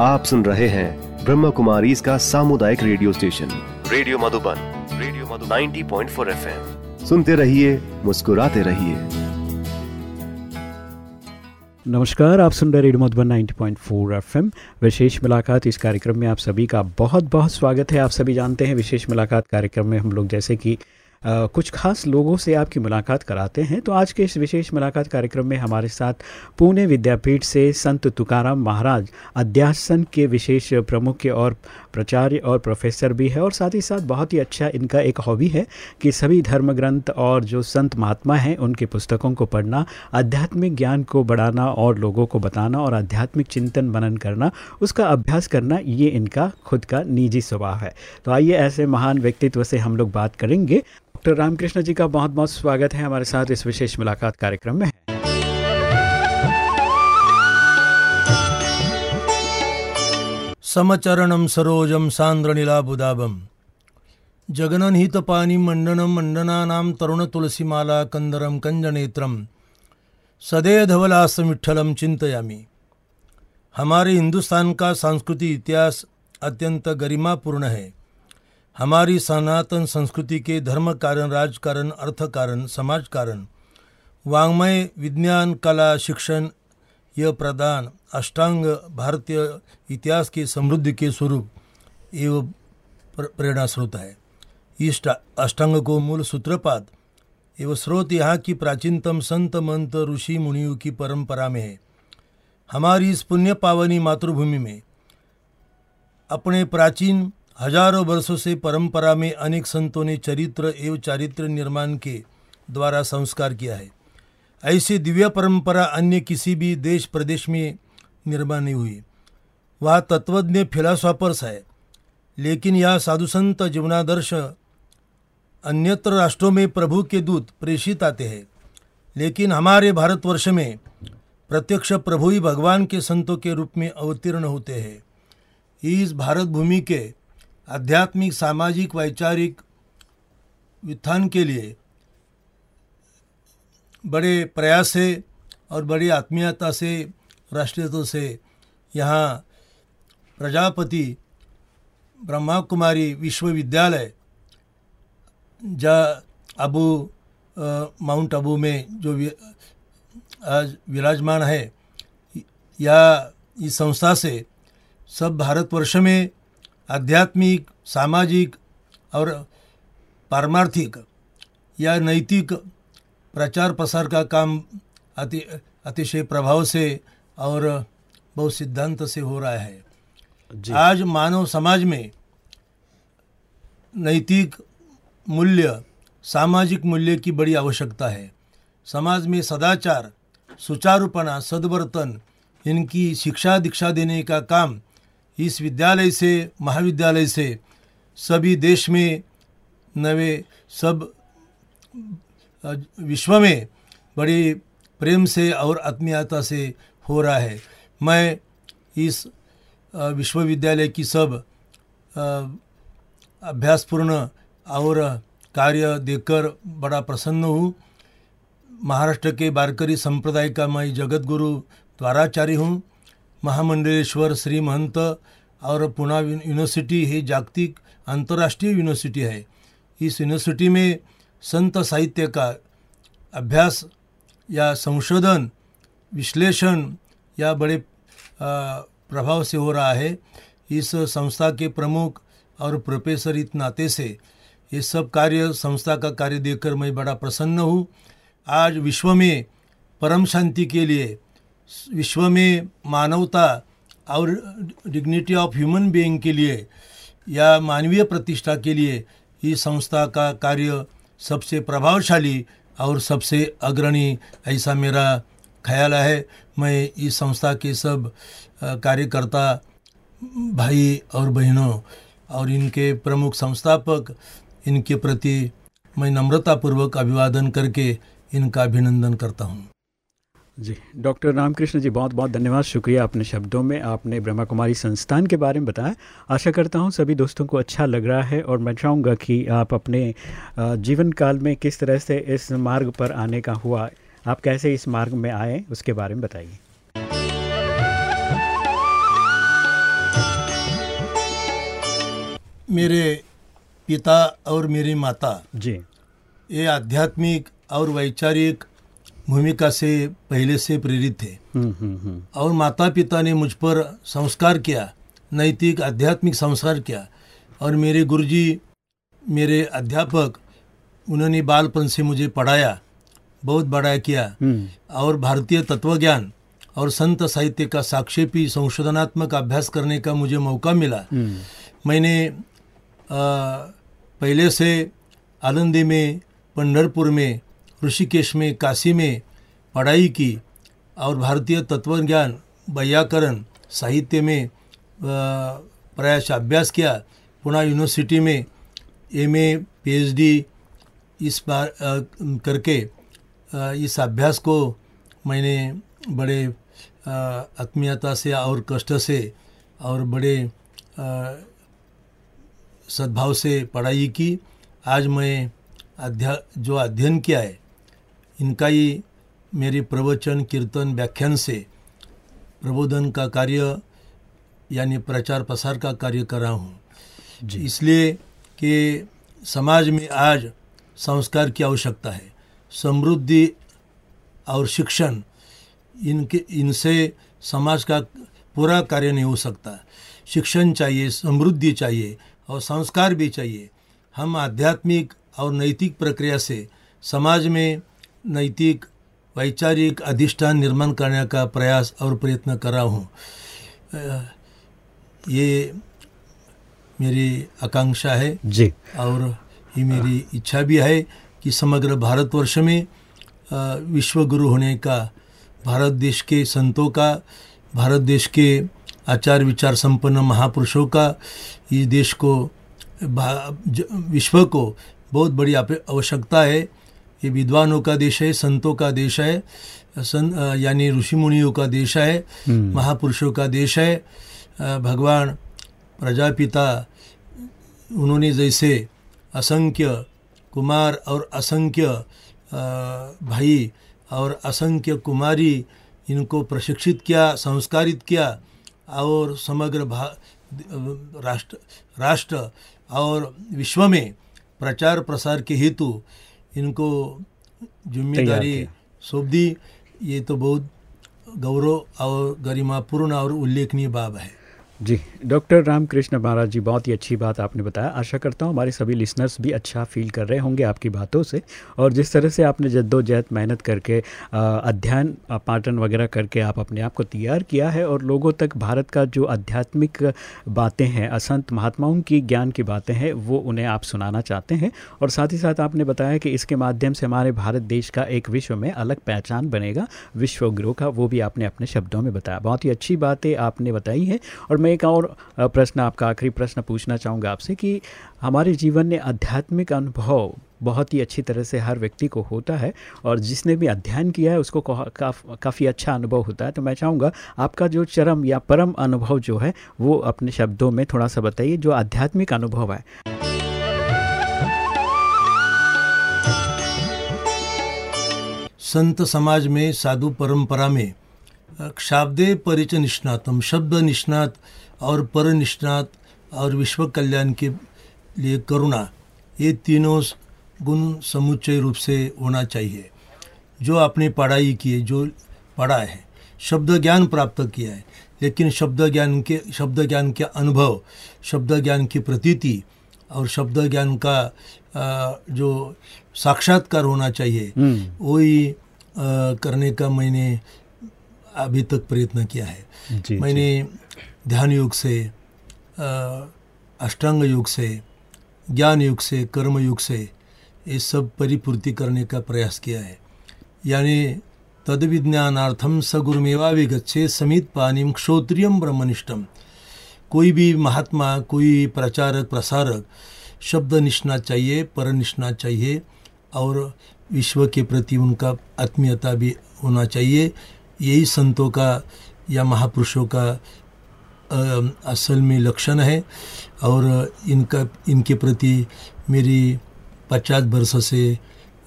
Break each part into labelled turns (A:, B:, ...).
A: आप सुन रहे हैं ब्रह्म कुमारी इसका सामुदायिक radio station. Radio Madhuban radio Madhuban. 90.4 FM. सुनते रहिए मुस्कुराते रहिए।
B: नमस्कार आप सुन रहे रेडियो मधुबन 90.4 एफएम। विशेष मुलाकात इस कार्यक्रम में आप सभी का बहुत बहुत स्वागत है। आप सभी जानते हैं विशेष मुलाकात कार्यक्रम में हम लोग जैसे कि कुछ खास लोगों से आपकी मुलाकात कराते हैं। तो आज के इस विशेष मुलाकात कार्यक्रम में हमारे साथ पुणे विद्यापीठ से संत तुकाराम महाराज, अध्यासन के विशेष प्रमुख और प्राचार्य और प्रोफेसर भी है और साथ ही साथ बहुत ही अच्छा इनका एक हॉबी है कि सभी धर्म ग्रंथ और जो संत महात्मा हैं, उनके पुस्तकों को पढ़ना, आध्यात्मिक ज्ञान को बढ़ाना और लोगों को बताना और आध्यात्मिक चिंतन मनन करना, उसका अभ्यास करना, ये इनका खुद का निजी स्वभाव है। तो आइए ऐसे महान व्यक्तित्व से हम लोग बात करेंगे। डॉक्टर रामकृष्ण जी का बहुत बहुत स्वागत है हमारे साथ इस विशेष मुलाकात कार्यक्रम में।
C: समचरणम सरोजम सान्द्रनीलाबुदाबम जगनन हित पानी मंडनम मंडनानाम तरुण तुलसीमाला कंदरम कंजनेत्रम सदैव धवलास विठलम चिंतयामी हमारे हिंदुस्तान का सांस्कृतिक इतिहास अत्यंत गरिमापूर्ण है। हमारी सनातन संस्कृति के धर्म कारण राजकारण अर्थ कारण समाज कारण वाङ्मय विज्ञान, कला, शिक्षण, यह प्रदान अष्टांग भारतीय इतिहास के समृद्धि के स्वरूप एवं प्रेरणा स्रोत है। इस अष्टांग को मूल सूत्रपात एवं स्रोत यहाँ की प्राचीनतम संत मंत ऋषि मुनियों की परंपरा में है। हमारी इस पुण्य पावनी मातृभूमि में अपने प्राचीन हज़ारों वर्षों से परंपरा में अनेक संतों ने चरित्र एवं चारित्र निर्माण के द्वारा संस्कार किया है। ऐसी दिव्य परंपरा अन्य किसी भी देश प्रदेश में निर्माण नहीं हुई। वह तत्वज्ञ फिलासॉफर्स है, लेकिन यह साधु संत जीवनादर्श अन्यत्र राष्ट्रों में प्रभु के दूत प्रेषित आते हैं। लेकिन हमारे भारतवर्ष में प्रत्यक्ष प्रभु ही भगवान के संतों के रूप में अवतीर्ण होते हैं। इस भारत भूमि के आध्यात्मिक, सामाजिक, वैचारिक उत्थान के लिए बड़े प्रयास से और बड़ी आत्मीयता से राष्ट्रीयतों से यहाँ प्रजापति ब्रह्मा कुमारी विश्वविद्यालय जा अबू माउंट अबू में जो आज विराजमान है, या इस संस्था से सब भारतवर्ष में आध्यात्मिक सामाजिक और पारमार्थिक या नैतिक प्रचार प्रसार का काम अति अतिशय प्रभाव से और बहुत सिद्धांत से हो रहा है। आज मानव समाज में नैतिक मूल्य सामाजिक मूल्य की बड़ी आवश्यकता है। समाज में सदाचार सुचारूपना सद्वर्तन इनकी शिक्षा दीक्षा देने का काम इस विद्यालय से, महाविद्यालय से, सभी देश में, नवे सब विश्व में बड़ी प्रेम से और आत्मीयता से हो रहा है। मैं इस विश्वविद्यालय की सब अभ्यासपूर्ण और कार्य देखकर बड़ा प्रसन्न हूँ। महाराष्ट्र के बारकरी संप्रदाय का मैं जगत गुरु द्वाराचार्य हूँ। महामंडलेश्वर श्री महंत और पुणे यूनिवर्सिटी ही जागतिक अंतर्राष्ट्रीय यूनिवर्सिटी है। इस यूनिवर्सिटी में संत साहित्य का अभ्यास या संशोधन, विश्लेषण या बड़े प्रभाव से हो रहा है। इस संस्था के प्रमुख और प्रोफेसर इत नाते से ये सब कार्य संस्था का कार्य देखकर मैं बड़ा प्रसन्न हूँ। आज विश्व में परम शांति के लिए विश्व में मानवता और डिग्निटी ऑफ़ ह्यूमन बीइंग के लिए या मानवीय प्रतिष्ठा के लिए इस संस्था का कार्य सबसे प्रभावशाली और सबसे अग्रणी, ऐसा मेरा ख्याल है। मैं इस संस्था के सब कार्यकर्ता भाई और बहनों और इनके प्रमुख संस्थापक, इनके प्रति मैं नम्रतापूर्वक अभिवादन करके इनका अभिनंदन करता हूँ।
B: जी डॉक्टर रामकृष्ण जी बहुत बहुत धन्यवाद। शुक्रिया अपने शब्दों में। आपने ब्रह्मा कुमारी संस्थान के बारे में बताया। आशा करता हूँ सभी दोस्तों को अच्छा लग रहा है और मैं चाहूँगा कि आप अपने जीवन काल में किस तरह से इस मार्ग पर आने का हुआ आप कैसे इस मार्ग में आए उसके बारे में बताइए।
C: मेरे पिता और मेरी माता
B: जी।
C: ये आध्यात्मिक और वैचारिक भूमिका से पहले से प्रेरित थे।
B: हम्म हम्म हम्म।
C: और माता पिता ने मुझ पर संस्कार किया नैतिक आध्यात्मिक संस्कार किया। और मेरे गुरुजी मेरे अध्यापक उन्होंने बालपन से मुझे पढ़ाया बहुत बड़ा किया। और भारतीय तत्वज्ञान और संत साहित्य का साक्षेपी संशोधनात्मक अभ्यास करने का मुझे मौका मिला। मैंने अ, पहले से आनंदी में पंढरपुर में ऋषिकेश में काशी में पढ़ाई की और भारतीय तत्वज्ञान व्याकरण साहित्य में प्रयास अभ्यास किया। पुणे यूनिवर्सिटी में एमए पीएचडी इस बार अ, करके अ, इस अभ्यास को मैंने बड़े आत्मीयता से और कष्ट से और बड़े सद्भाव से पढ़ाई की। आज मैं अध्या जो अध्ययन किया है इनका ही मेरे प्रवचन कीर्तन व्याख्यान से प्रबोधन का कार्य यानी प्रचार प्रसार का कार्य कर रहा हूँ। इसलिए कि समाज में आज संस्कार की आवश्यकता है। समृद्धि और शिक्षण इनके इनसे समाज का पूरा कार्य नहीं हो सकता। शिक्षण चाहिए समृद्धि चाहिए और संस्कार भी चाहिए। हम आध्यात्मिक और नैतिक प्रक्रिया से समाज में नैतिक वैचारिक अधिष्ठान निर्माण करने का प्रयास और प्रयत्न कर रहा हूँ। ये मेरी आकांक्षा है
B: जी।
C: और ये मेरी इच्छा भी है कि समग्र भारतवर्ष में विश्व गुरु होने का भारत देश के संतों का भारत देश के आचार विचार संपन्न महापुरुषों का इस देश को विश्व को बहुत बड़ी आवश्यकता है। ये विद्वानों का देश है संतों का देश है सं यानी ऋषि मुनियों का देश है
B: हम्म।
C: महापुरुषों का देश है। भगवान प्रजापिता उन्होंने जैसे असंख्य कुमार और असंख्य भाई और असंख्य कुमारी इनको प्रशिक्षित किया संस्कारित किया और समग्र भा राष्ट्र राष्ट्र और विश्व में प्रचार प्रसार के हेतु इनको ज़िम्मेदारी सौंप दी। ये तो बहुत गौरव और गरिमापूर्ण और उल्लेखनीय बाब है।
B: जी, डॉक्टर रामकृष्ण महाराज जी, बहुत ही अच्छी बात आपने बताया। आशा करता हूँ हमारे सभी लिसनर्स भी अच्छा फील कर रहे होंगे आपकी बातों से। और जिस तरह से आपने जद्दोजहद, मेहनत करके अध्ययन पाठन वगैरह करके आप अपने आप को तैयार किया है और लोगों तक भारत का जो आध्यात्मिक बातें हैं, असंत महात्माओं की ज्ञान की बातें हैं, वो उन्हें आप सुनाना चाहते हैं। और साथ ही साथ आपने बताया कि इसके माध्यम से हमारे भारत देश का एक विश्व में अलग पहचान बनेगा, विश्वगुरु का, वो भी आपने अपने शब्दों में बताया। बहुत ही अच्छी बातें आपने बताई हैं और मैं एक और प्रश्न आपका आखिरी प्रश्न पूछना चाहूँगा आपसे कि हमारे जीवन में आध्यात्मिक अनुभव बहुत ही अच्छी तरह से हर व्यक्ति को होता है और जिसने भी अध्ययन किया है उसको काफ़, काफ, अच्छा अनुभव होता है। तो मैं चाहूँगा आपका जो चरम या परम अनुभव जो है वो अपने शब्दों में थोड़ा सा बताइए जो आध्यात्मिक अनुभव है।
C: संत समाज में साधु परंपरा में शाब्दे परिच निष्णातम शब्द निष्णात और पर निष्णात और विश्व कल्याण के लिए करुणा ये तीनों गुण समुच्चय रूप से होना चाहिए। जो आपने पढ़ाई की है जो पढ़ा है शब्द ज्ञान प्राप्त किया है लेकिन शब्द ज्ञान के शब्द ज्ञान के अनुभव शब्द ज्ञान की प्रतीति और शब्द ज्ञान का जो साक्षात्कार होना चाहिए
B: हम्म,
C: वही करने का मैंने अभी तक प्रयत्न किया है।
B: जी
C: मैंने जी ध्यान योग से अष्टांग योग से ज्ञान योग से कर्म योग से ये सब परिपूर्ति करने का प्रयास किया है। यानी तद विज्ञानार्थम सगुरुमेवा विगच्छे समित पानिम क्षोत्रियम ब्रह्मनिष्ठम कोई भी महात्मा कोई प्रचारक प्रसारक शब्द निष्णात चाहिए पर निष्णात चाहिए और विश्व के प्रति उनका आत्मीयता भी होना चाहिए। यही संतों का या महापुरुषों का असल में लक्षण है और इनका इनके प्रति मेरी पचास वर्ष से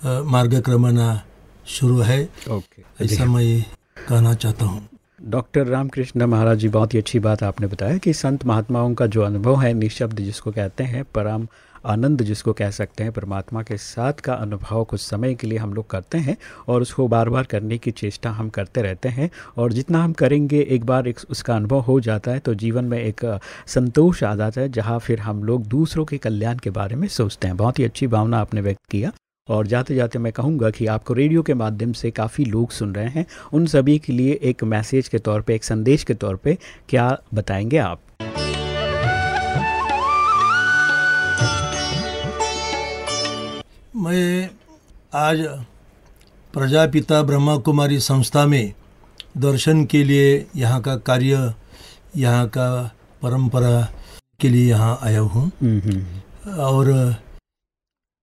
C: मार्गक्रमणा शुरू है।
B: जी
C: ऐसा मैं कहना चाहता हूँ।
B: डॉक्टर रामकृष्ण महाराज जी बहुत ही अच्छी बात आपने बताया कि संत महात्माओं का जो अनुभव है निशब्द जिसको कहते हैं परम आनंद जिसको कह सकते हैं, परमात्मा के साथ का अनुभव कुछ समय के लिए हम लोग करते हैं और उसको बार बार करने की चेष्टा हम करते रहते हैं और जितना हम करेंगे, एक बार एक उसका अनुभव हो जाता है तो जीवन में एक संतोष आ जाता है, जहाँ फिर हम लोग दूसरों के कल्याण के बारे में सोचते हैं। बहुत ही अच्छी भावना आपने व्यक्त किया और जाते जाते मैं कहूँगा कि आपको रेडियो के माध्यम से काफ़ी लोग सुन रहे हैं। उन सभी के लिए एक मैसेज के तौर पे, एक संदेश के तौर पे क्या बताएँगे आप?
C: मैं आज प्रजापिता ब्रह्मा कुमारी संस्था में दर्शन के लिए यहाँ का कार्य यहाँ का परंपरा के लिए यहाँ आया हूँ हम्म, हम्म। और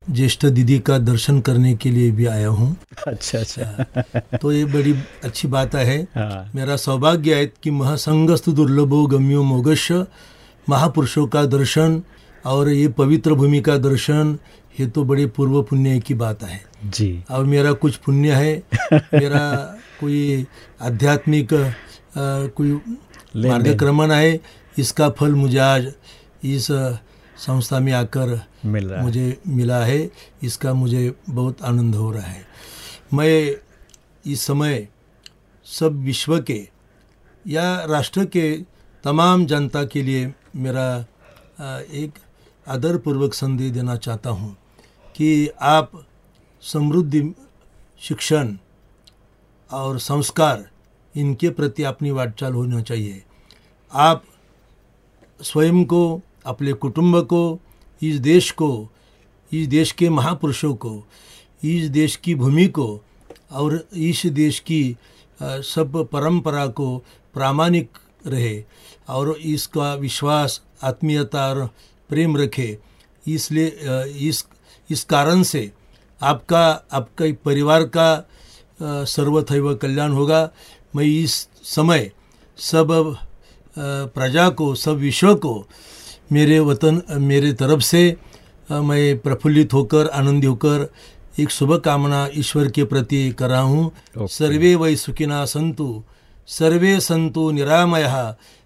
C: ज्येष्ठ दीदी का दर्शन करने के लिए भी आया हूँ
B: अच्छा अच्छा
C: तो ये बड़ी अच्छी बात है हाँ। मेरा सौभाग्य है कि महासंगस्त दुर्लभो गम्यो मोगश महापुरुषों का दर्शन और ये पवित्र भूमि का दर्शन ये तो बड़े पूर्व पुण्य की बात है।
B: जी।
C: और मेरा कुछ पुण्य है मेरा कोई आध्यात्मिक कोई मार्गक्रमण है इसका फल मुझे आज इस संस्था में आकर
B: मिल रहा
C: मुझे मिला है इसका मुझे बहुत आनंद हो रहा है। मैं इस समय सब विश्व के या राष्ट्र के तमाम जनता के लिए मेरा एक आदरपूर्वक संदेश देना चाहता हूँ कि आप समृद्धि, शिक्षण और संस्कार इनके प्रति अपनी वाटचाल होना चाहिए। आप स्वयं को, अपने कुटुंब को, इस देश को, इस देश के महापुरुषों को, इस देश की भूमि को और इस देश की सब परंपरा को प्रामाणिक रहे और इसका विश्वास, आत्मीयता और प्रेम रखे इसलिए इस इस कारण से आपका आपका परिवार का सर्वथैव कल्याण होगा। मैं इस समय सब प्रजा को सब विश्व को मेरे वतन मेरे तरफ़ से मैं प्रफुल्लित होकर आनंदी होकर एक शुभ कामना ईश्वर के प्रति कर रहा हूँ सर्वे वै सुखिना संतु। सर्वे संतो निरामय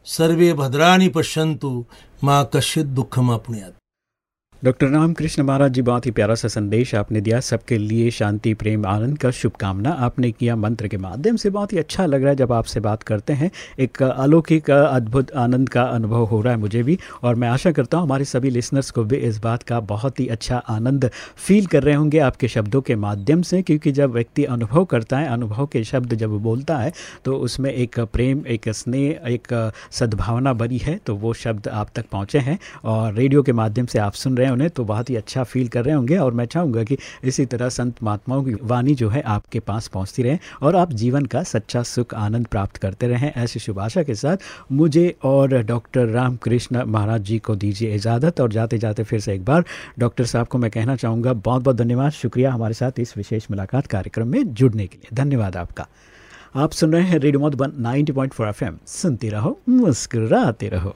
C: सर्वे भद्राणी पश्यंतु मा कश्चित दुखम अपने
B: डॉक्टर रामकृष्ण महाराज जी, बहुत ही प्यारा सा संदेश आपने दिया। सबके लिए शांति, प्रेम, आनंद का शुभकामना आपने किया। मंत्र के माध्यम से बहुत ही अच्छा लग रहा है जब आपसे बात करते हैं। एक अलौकिक, अद्भुत, आनंद का अनुभव हो रहा है मुझे भी। और मैं आशा करता हूँ हमारे सभी लिसनर्स को भी इस बात का बहुत ही अच्छा आनंद फील कर रहे होंगे आपके शब्दों के माध्यम से। क्योंकि जब व्यक्ति अनुभव करता है, अनुभव के शब्द जब बोलता है तो उसमें एक प्रेम, एक स्नेह, एक सद्भावना बनी है। तो वो शब्द आप तक पहुँचे हैं। और रेडियो के माध्यम से आप सुन रहे हैं। उन्हें तो बहुत ही अच्छा फील कर रहे होंगे। और मैं चाहूँगा कि इसी तरह संत महात्माओं की वाणी जो है आपके पास पहुँचती रहे और आप जीवन का सच्चा सुख, आनंद प्राप्त करते रहें। ऐसी शुभ आशा के साथ मुझे और डॉक्टर रामकृष्ण महाराज जी को दीजिए इजाज़त और जाते जाते फिर से एक बार डॉक्टर साहब को मैं कहना चाहूँगा बहुत बहुत धन्यवाद। शुक्रिया हमारे साथ इस विशेष मुलाकात कार्यक्रम में जुड़ने के लिए। धन्यवाद आपका। आप सुन रहे हैं रेडियो मधुबन 90.4 एफएम। सुनते रहो, मुस्कुराते रहो।